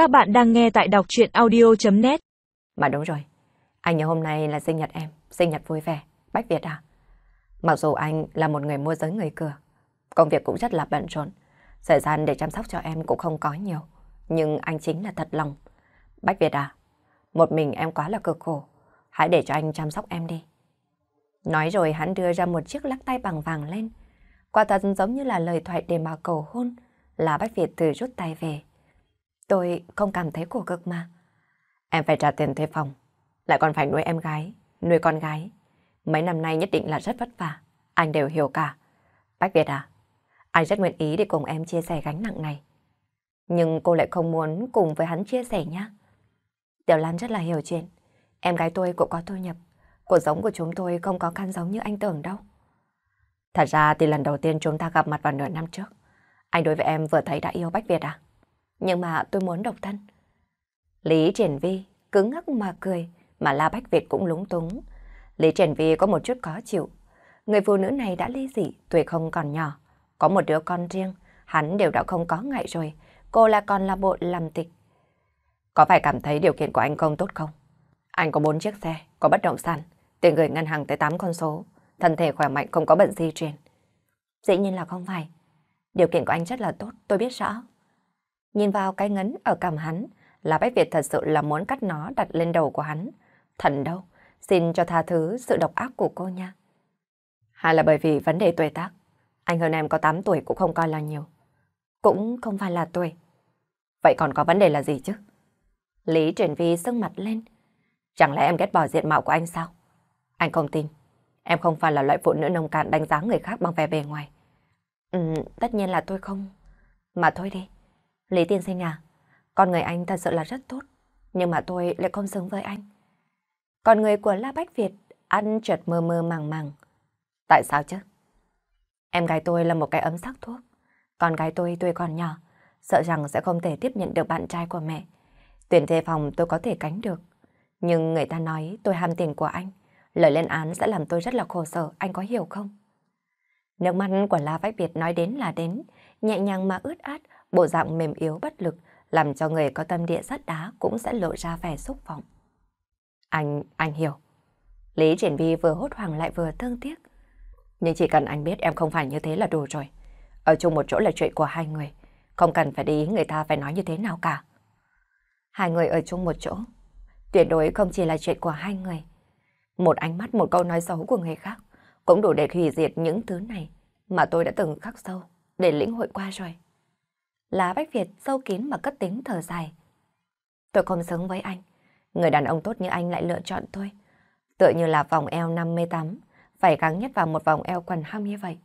Các bạn đang nghe tại đọc chuyện audio.net Mà đúng rồi, anh nhớ hôm nay là sinh nhật em, sinh nhật vui vẻ, Bách Việt à? Mặc dù anh là một người mua giới người cửa, công việc cũng rất là bận rộn, thời gian để chăm sóc cho em cũng không có nhiều, nhưng anh chính là thật lòng. Bách Việt à, một mình em quá là cực khổ, hãy để cho anh chăm sóc em đi. Nói rồi hắn đưa ra một chiếc lắc tay bằng vàng lên, quả thật giống như là lời thoại để mà cầu hôn, là Bách Việt từ rút tay về. Tôi không cảm thấy khổ cực mà. Em phải trả tiền thuê phòng, lại còn phải nuôi em gái, nuôi con gái. Mấy năm nay nhất định là rất vất vả, anh đều hiểu cả. Bách Việt à, anh rất nguyện ý để cùng em chia sẻ gánh nặng này. Nhưng cô lại không muốn cùng với hắn chia sẻ nhá. Tiểu Lan rất là hiểu chuyện. Em gái tôi cũng có thu nhập. Cuộc sống của chúng tôi không có căn giống như anh tưởng đâu. Thật ra thì lần đầu tiên chúng ta gặp mặt vào nửa năm trước. Anh đối với em vừa thấy đã yêu Bách Việt à? Nhưng mà tôi muốn độc thân. Lý Triển Vi cứng ngắc mà cười, mà La Bách Việt cũng lúng túng. Lý Triển Vi có một chút khó chịu. Người phụ nữ này đã ly dị, tuổi không còn nhỏ. Có một đứa con riêng, hắn đều đã không có ngại rồi. Cô là còn là bộ làm tịch. Có phải cảm thấy điều kiện của anh không tốt không? Anh có bốn chiếc xe, có bất động sản, tiền gửi ngân hàng tới 8 con số, thân thể khỏe mạnh không có bệnh di truyền. Dĩ nhiên là không phải. Điều kiện của anh rất là tốt, tôi biết rõ. Nhìn vào cái ngấn ở cằm hắn, là Bách Việt thật sự là muốn cắt nó đặt lên đầu của hắn. Thần đâu, xin cho tha thứ sự độc ác của cô nha. Hay là bởi vì vấn đề tuổi tác, anh hơn em có 8 tuổi cũng không coi là nhiều. Cũng không phải là tuổi. Vậy còn có vấn đề là gì chứ? Lý Triển Vi sưng mặt lên. Chẳng lẽ em ghét bỏ diện mạo của anh sao? Anh không tin. Em không phải là loại phụ nữ nông cạn đánh giá người khác bằng vẻ bề ngoài. Ừ, tất nhiên là tôi không. Mà thôi đi. Lý tiên sinh à, con người anh thật sự là rất tốt, nhưng mà tôi lại không xứng với anh. Con người của La Bách Việt ăn chợt mơ mơ màng màng. Tại sao chứ? Em gái tôi là một cái ấm sắc thuốc. Con gái tôi tuổi còn nhỏ, sợ rằng sẽ không thể tiếp nhận được bạn trai của mẹ. Tuyển thuê phòng tôi có thể cánh được. Nhưng người ta nói tôi ham tiền của anh. Lời lên án sẽ làm tôi rất là khổ sở, anh có hiểu không? Nước mắt của La Bách Việt nói đến là đến, nhẹ nhàng mà ướt át, bộ dạng mềm yếu bất lực, làm cho người có tâm địa sắt đá cũng sẽ lộ ra vẻ xúc vọng. Anh, anh hiểu. Lý Triển Vi vừa hốt hoảng lại vừa thương tiếc. Nhưng chỉ cần anh biết em không phải như thế là đủ rồi. Ở chung một chỗ là chuyện của hai người. Không cần phải để ý người ta phải nói như thế nào cả. Hai người ở chung một chỗ. Tuyệt đối không chỉ là chuyện của hai người. Một ánh mắt, một câu nói xấu của người khác cũng đủ để hủy diệt những thứ này mà tôi đã từng khắc sâu để lĩnh hội qua rồi. Lá Bách Việt sâu kín mà cất tiếng thở dài. Tôi không xứng với anh. Người đàn ông tốt như anh lại lựa chọn tôi. Tựa như là vòng eo 58, phải gắng nhất vào một vòng eo quần ham như vậy.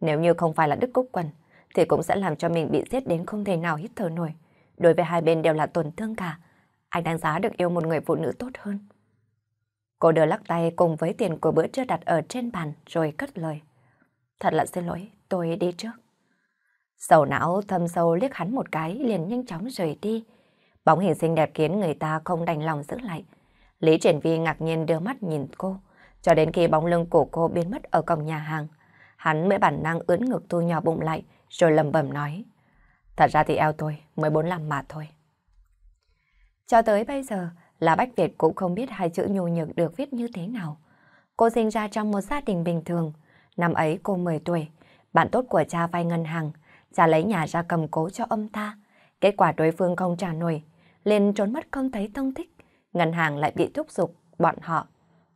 Nếu như không phải là đứt Cúc quần, thì cũng sẽ làm cho mình bị giết đến không thể nào hít thở nổi. Đối với hai bên đều là tổn thương cả. Anh đánh giá được yêu một người phụ nữ tốt hơn. Cô đưa lắc tay cùng với tiền của bữa trưa đặt ở trên bàn rồi cất lời. Thật là xin lỗi, tôi đi trước. Sầu não thâm sâu liếc hắn một cái liền nhanh chóng rời đi. Bóng hình xinh đẹp khiến người ta không đành lòng giữ lại. Lý Triển Vi ngạc nhiên đưa mắt nhìn cô, cho đến khi bóng lưng của cô biến mất ở cổng nhà hàng. Hắn mới bản năng ướn ngực thu nhỏ bụng lại, rồi lầm bẩm nói. Thật ra thì eo tôi mới bốn làm mà thôi. Cho tới bây giờ, là Bách Việt cũng không biết hai chữ nhu nhược được viết như thế nào. Cô sinh ra trong một gia đình bình thường. Năm ấy cô 10 tuổi, bạn tốt của cha vay ngân hàng, cha lấy nhà ra cầm cố cho ông ta. Kết quả đối phương không trả nổi, liền trốn mất không thấy tông tích. Ngân hàng lại bị thúc giục bọn họ.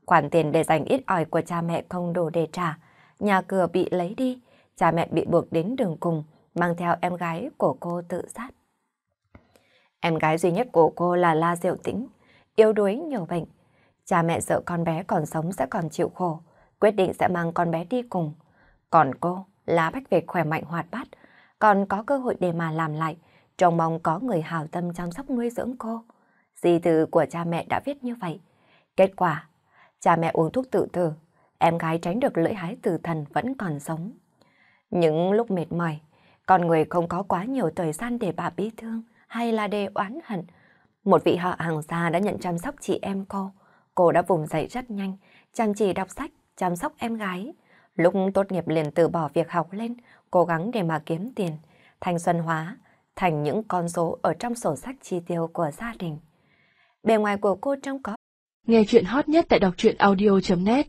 Khoản tiền để dành ít ỏi của cha mẹ không đủ để trả, nhà cửa bị lấy đi, cha mẹ bị buộc đến đường cùng, mang theo em gái của cô tự sát. Em gái duy nhất của cô là La Diệu Tĩnh, yếu đuối nhiều bệnh. Cha mẹ sợ con bé còn sống sẽ còn chịu khổ, quyết định sẽ mang con bé đi cùng. Còn cô, lá bách Việt khỏe mạnh hoạt bát, còn có cơ hội để mà làm lại, trông mong có người hào tâm chăm sóc nuôi dưỡng cô. Di từ của cha mẹ đã viết như vậy. Kết quả, cha mẹ uống thuốc tự tử, em gái tránh được lưỡi hái tử thần vẫn còn sống. Những lúc mệt mỏi, con người không có quá nhiều thời gian để bà bi thương hay là để oán hận. Một vị họ hàng xa đã nhận chăm sóc chị em cô. Cô đã vùng dậy rất nhanh, chăm chỉ đọc sách, chăm sóc em gái. Lúc tốt nghiệp liền từ bỏ việc học lên, cố gắng để mà kiếm tiền. Thanh xuân hóa, thành những con số ở trong sổ sách chi tiêu của gia đình. Bề ngoài của cô trông có. Nghe chuyện hot nhất tại đọc truyện audio.net